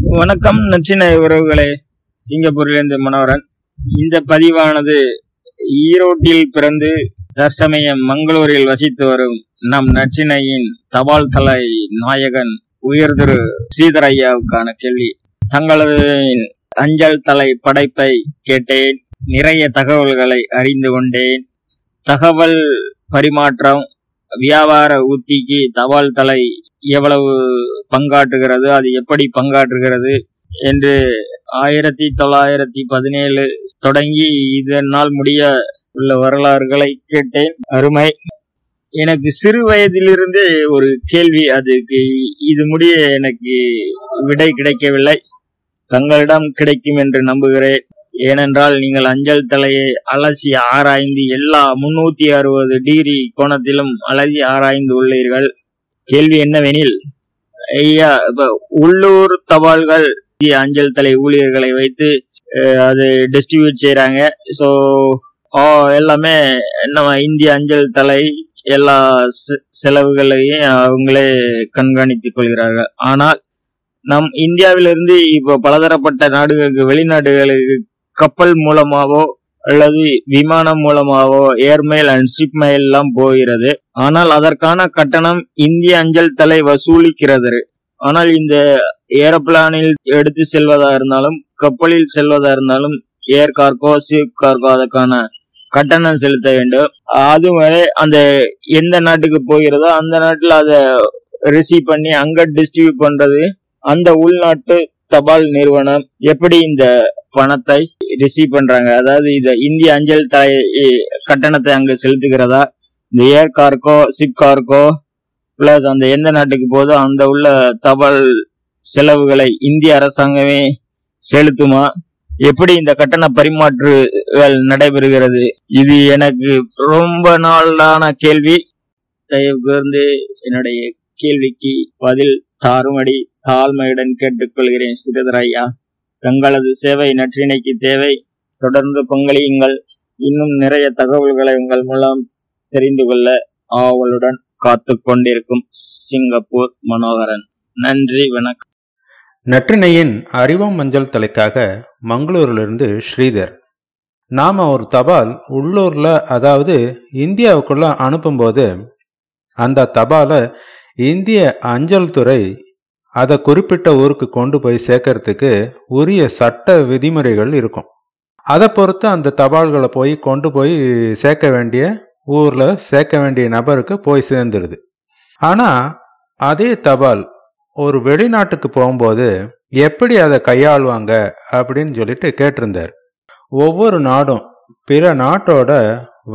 வணக்கம் நச்சின உறவுகளே சிங்கப்பூரிலிருந்து மனோரன் இந்த பதிவானது ஈரோட்டில் பிறந்து தற்சமயம் மங்களூரில் வசித்து வரும் நம் நச்சினையின் தபால் தலை நாயகன் உயர் திரு ஸ்ரீதர் ஐயாவுக்கான கேள்வி. தங்களது அஞ்சல் தலை படைப்பை கேட்டேன் நிறைய தகவல்களை அறிந்து கொண்டேன். தகவல் பரிமாற்றம் வியாபார உத்திக்கு தபால் தலை எவ்வளவு பங்காற்றுகிறது அது எப்படி பங்காற்றுகிறது என்று ஆயிரத்தி தொள்ளாயிரத்தி பதினேழு தொடங்கி இதனால் முடிய உள்ள வரலாறுகளை கேட்டேன். அருமை. எனக்கு சிறு வயதிலிருந்தே ஒரு கேள்வி அதுக்கு. இது முடிய எனக்கு விடை கிடைக்கவில்லை. தங்களிடம் கிடைக்கும் என்று நம்புகிறேன். ஏனென்றால் நீங்கள் அஞ்சல் தலையை அலசி ஆராய்ந்து எல்லா முன்னூத்தி அறுபது டிகிரி கோணத்திலும் அலசி ஆராய்ந்து உள்ளீர்கள். கேள்வி என்னவெனில் உள்ளூர் தபால்கள் அஞ்சல் தலை ஊழியர்களை வைத்து அது டிஸ்ட்ரிபியூட் செய்யறாங்க ஸோ எல்லாமே நம்ம இந்திய அஞ்சல் தலை எல்லா செ- செலவுகளையும் அவங்களே கண்காணித்துக் கொள்கிறார்கள். ஆனால் நம் இந்தியாவிலிருந்து இப்போ பலதரப்பட்ட நாடுகளுக்கு வெளிநாடுகளுக்கு கப்பல் மூலமாகவோ அல்லது விமானம் மூலமாகவோ ஏர்மெயில் அண்ட் ஷிப் மெயில் எல்லாம் போகிறது. ஆனால் அதற்கான கட்டணம் இந்திய அஞ்சல் தலை வசூலிக்கிறது. ஆனால் இந்த ஏரோப்ளானில் எடுத்து செல்வதா இருந்தாலும் கப்பலில் செல்வதா இருந்தாலும் ஏர் கார்கோ ஷிப் கார்கோ அதற்கான கட்டணம் செலுத்த வேண்டும். அதுவரை அந்த எந்த நாட்டுக்கு போகிறதோ அந்த நாட்டில் அதை ரிசீவ் பண்ணி அங்க டிஸ்ட்ரிபியூட் பண்றது அந்த உள்நாட்டு தபால் நிறுவனம் எப்படி இந்த பணத்தை ரிசீவ் பண்றாங்க? அதாவது இந்த இந்திய அஞ்சல் தலை கட்டணத்தை அங்க செலுத்துகிறதா? இந்த ஏர் கார்க்கோ ஷிப் பிளஸ் அந்த எந்த நாட்டுக்கு போதோ அந்த உள்ள தபால் செலவுகளை இந்திய அரசாங்கமே செலுத்துமா? எப்படி இந்த கட்டண பரிமாற்றுகள் நடைபெறுகிறது? இது எனக்கு ரொம்ப நாளான கேள்வி. தயவு கூர்ந்து என்னுடைய கேள்விக்கு பதில் தாருமடி தாழ்மையுடன் கேட்டுக்கொள்கிறேன் ஸ்ரீதர் ஐயா தங்களது சேவை நற்றினைக்கு தேவை. தொடர்ந்து பங்களியுங்கள். இன்னும் நிறைய தகவல்களை உங்கள் மூலம் தெரிந்து கொள்ள ஆவலுடன் காத்து கொண்டிருக்கும் சிங்கப்பூர் மனோகரன். நன்றி வணக்கம். நற்றினையின் அறிவம் மஞ்சள் தலைக்காக மங்களூரிலிருந்து ஸ்ரீதர். நாம ஒரு தபால் உள்ளூர்ல அதாவது இந்தியாவுக்குள்ள அனுப்பும்போது அந்த தபாலை இந்திய அஞ்சல் துறை அதை குறிப்பிட்ட ஊருக்கு கொண்டு போய் சேர்க்கறதுக்கு உரிய சட்ட விதிமுறைகள் இருக்கும். அதை பொறுத்து அந்த தபால்களை போய் கொண்டு போய் சேர்க்க வேண்டிய ஊரில் சேர்க்க வேண்டிய நபருக்கு போய் சேர்ந்துடுது. ஆனால் அதே தபால் ஒரு வெளிநாட்டுக்கு போகும்போது எப்படி அதை கையாளுவாங்க அப்படின்னு சொல்லிட்டு கேட்டிருந்தார். ஒவ்வொரு நாடும் பிற நாட்டோட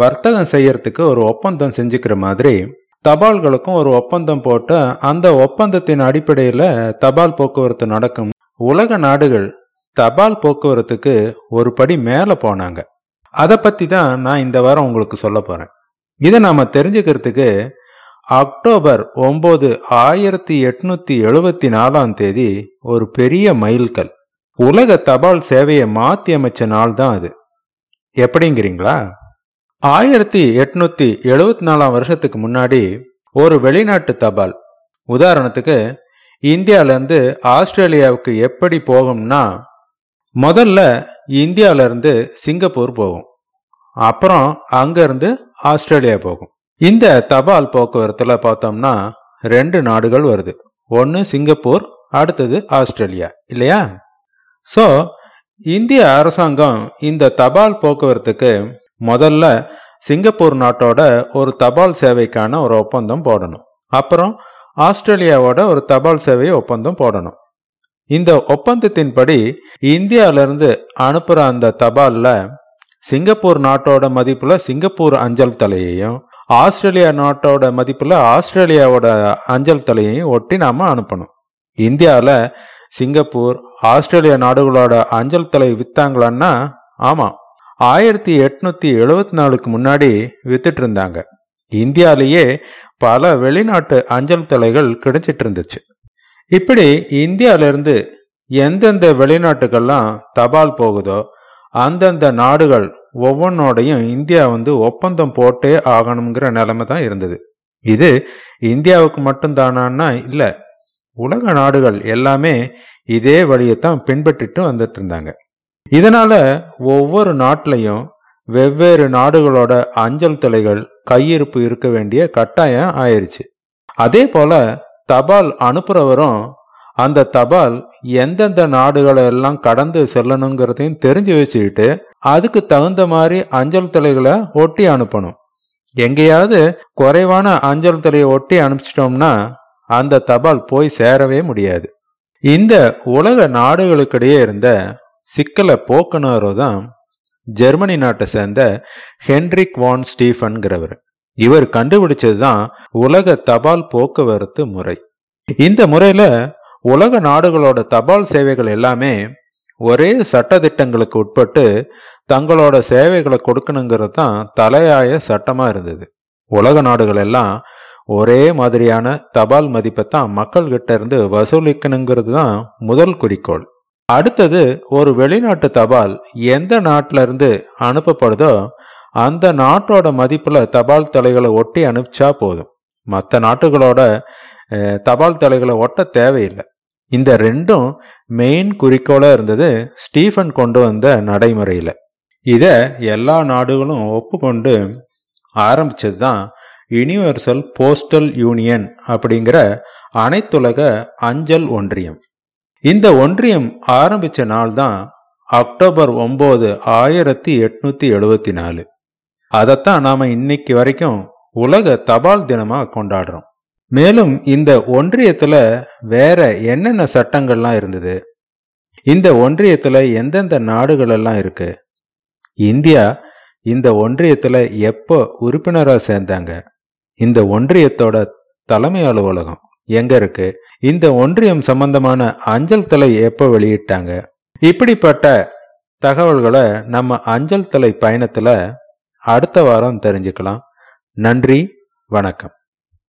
வர்த்தகம் செய்யறதுக்கு ஒரு ஒப்பந்தம் செஞ்சுக்கிற மாதிரி தபால்களுக்கும் ஒரு ஒப்பந்தம் போட்டு அந்த ஒப்பந்தத்தின் அடிப்படையில் தபால் போக்குவரத்து நடக்கும். உலக நாடுகள் தபால் போக்குவரத்துக்கு ஒரு படி மேலே போனாங்க. அதை பற்றி தான் நான் இந்த வாரம் உங்களுக்கு சொல்ல போகிறேன் இதை நாம் தெரிஞ்சுக்கிறதுக்கு அக்டோபர் ஒம்பது ஆயிரத்தி எட்நூத்தி எழுபத்தி நாலாம் தேதி ஒரு பெரிய மைல்கல். உலக தபால் சேவையை மாற்றி அமைச்ச நாள் தான் அது. எப்படிங்கிறீங்களா? ஆயிரத்தி எட்நூத்தி எழுபத்தி நாலாம் வருஷத்துக்கு முன்னாடி ஒரு வெளிநாட்டு தபால். உதாரணத்துக்கு இந்தியாவிலேருந்து ஆஸ்திரேலியாவுக்கு எப்படி போகும்னா முதல்ல இந்தியாவிலேருந்து சிங்கப்பூர் போகும். அப்புறம் அங்கேருந்து ஆஸ்திரேலியா போகும். இந்த தபால் போக்குவரத்தில் பார்த்தோம்னா ரெண்டு நாடுகள் வருது. ஒன்று சிங்கப்பூர் அடுத்தது ஆஸ்திரேலியா. இல்லையா? ஸோ இந்திய அரசாங்கம் இந்த தபால் போக்குவரத்துக்கு முதல்ல சிங்கப்பூர் நாட்டோட ஒரு தபால் சேவைக்கான ஒரு ஒப்பந்தம் போடணும். அப்புறம் ஆஸ்திரேலியாவோட ஒரு தபால் சேவை ஒப்பந்தம் போடணும். இந்த ஒப்பந்தத்தின்படி இந்தியாவிலிருந்து அனுப்புற அந்த தபாலில் சிங்கப்பூர் நாட்டோட மதிப்பில் சிங்கப்பூர் அஞ்சல் தலையையும் ஆஸ்திரேலியா நாட்டோட மதிப்பில் ஆஸ்திரேலியாவோட அஞ்சல் தலையையும் ஒட்டி நாம அனுப்பணும். இந்தியாவில் சிங்கப்பூர் ஆஸ்திரேலியா நாடுகளோட அஞ்சல் தலை வித்தாங்களான்னா ஆமாம் ஆயிரத்தி எட்நூத்தி எழுபத்தி நாலுக்கு முன்னாடி வித்துட்டு இருந்தாங்க இந்தியாலேயே பல வெளிநாட்டு அஞ்சல் தலைகள் கிடைச்சிட்டு இருந்துச்சு இப்படி இந்தியாவிலிருந்து எந்தெந்த வெளிநாட்டுக்கெல்லாம் தபால் போகுதோ அந்தந்த நாடுகள் ஒவ்வொன்றோடையும் இந்தியா வந்து ஒப்பந்தம் போட்டே ஆகணுங்கிற நிலைமை தான் இருந்தது. இது இந்தியாவுக்கு மட்டும்தானா இல்லை உலக நாடுகள் எல்லாமே இதே வழியைத்தான் பின்பற்றிட்டு வந்துட்டு இருந்தாங்க இதனால ஒவ்வொரு நாட்டிலையும் வெவ்வேறு நாடுகளோட அஞ்சல் தலைகள் கையிருப்பு இருக்க வேண்டிய கட்டாயம் ஆயிடுச்சு அதே போல தபால் அனுப்புறவரும் அந்த தபால் எந்தெந்த நாடுகளை எல்லாம் கடந்து செல்லணுங்கிறதையும் தெரிஞ்சு வச்சுக்கிட்டு அதுக்கு தகுந்த மாதிரி அஞ்சல் தலைகளை ஒட்டி அனுப்பணும். எங்கேயாவது குறைவான அஞ்சல் தலையை ஒட்டி அனுப்பிச்சிட்டோம்னா அந்த தபால் போய் சேரவே முடியாது. இந்த உலக நாடுகளுக்கிடையே இருந்த சிக்கலை போக்குனரோ தான் ஜெர்மனி நாட்டை சேர்ந்த ஹென்ரிக் வான் ஸ்டீஃபன்கிறவர். இவர் கண்டுபிடிச்சது தான் உலக தபால் போக்குவரத்து முறை. இந்த முறையில உலக நாடுகளோட தபால் சேவைகள் எல்லாமே ஒரே சட்டத்திட்டங்களுக்கு உட்பட்டு தங்களோட சேவைகளை கொடுக்கணுங்கிறது தான் தலையாய சட்டமா இருந்தது. உலக நாடுகள் எல்லாம் ஒரே மாதிரியான தபால் மதிப்பை தான் மக்கள்கிட்ட இருந்து வசூலிக்கணுங்கிறது தான் முதல் குறிக்கோள். அடுத்தது ஒரு வெளிநாட்டு தபால் எந்த நாட்டில இருந்து அனுப்பப்படுதோ அந்த நாட்டோட மதிப்பில் தபால் தலைகளை ஒட்டி அனுப்பிச்சா போதும். மற்ற நாட்டுகளோட தபால் தலைகளை ஒட்ட தேவையில்லை. இந்த ரெண்டும் மெயின் குறிக்கோளாக இருந்தது ஸ்டீஃபன் கொண்டு வந்த நடைமுறையில். இதை எல்லா நாடுகளும் ஒப்புக்கொண்டு ஆரம்பிச்சது தான் யூனிவர்சல் போஸ்டல் யூனியன் அப்படிங்கிற அனைத்துலக அஞ்சல் ஒன்றியம். இந்த ஒன்றியம் ஆரம்பிச்ச நாள் தான் அக்டோபர் ஒன்பது ஆயிரத்தி எட்நூத்தி எழுபத்தி நாலு அதைத்தான் நாம இன்னைக்கு வரைக்கும் உலக தபால் தினமா கொண்டாடுறோம். மேலும் இந்த ஒன்றியத்துல வேற என்னென்ன சட்டங்கள்லாம் இருந்தது? இந்த ஒன்றியத்துல எந்தெந்த நாடுகள் எல்லாம் இருக்கு? இந்தியா இந்த ஒன்றியத்துல எப்போ உறுப்பினரா சேர்ந்தாங்க? இந்த ஒன்றியத்தோட தலைமை அலுவலகம் எங்க இருக்கு? இந்த ஒன்றியம் சம்பந்தமான அஞ்சல் தலை எப்போ வெளியிட்டாங்க? இப்படிப்பட்ட தகவல்களை நம்ம அஞ்சல் தலை பயணத்துல அடுத்த வாரம் தெரிஞ்சுக்கலாம். நன்றி வணக்கம்.